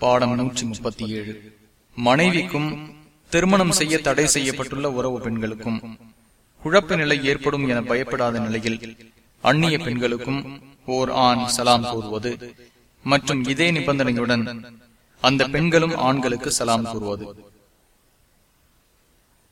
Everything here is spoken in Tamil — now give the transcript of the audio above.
பாடம் நூற்றி முப்பத்தி ஏழு. மனைவிக்கும் திருமணம் செய்ய தடை செய்யப்பட்டுள்ள உறவு பெண்களுக்கும் குழப்ப நிலை ஏற்படும் என பயப்படாத நிலையில் அந்நிய பெண்களுக்கும் ஓர் ஆண் சலாம் கூறுவது மற்றும் இதே நிபந்தனையுடன் அந்த பெண்களும் ஆண்களுக்கு சலாம் கூறுவது.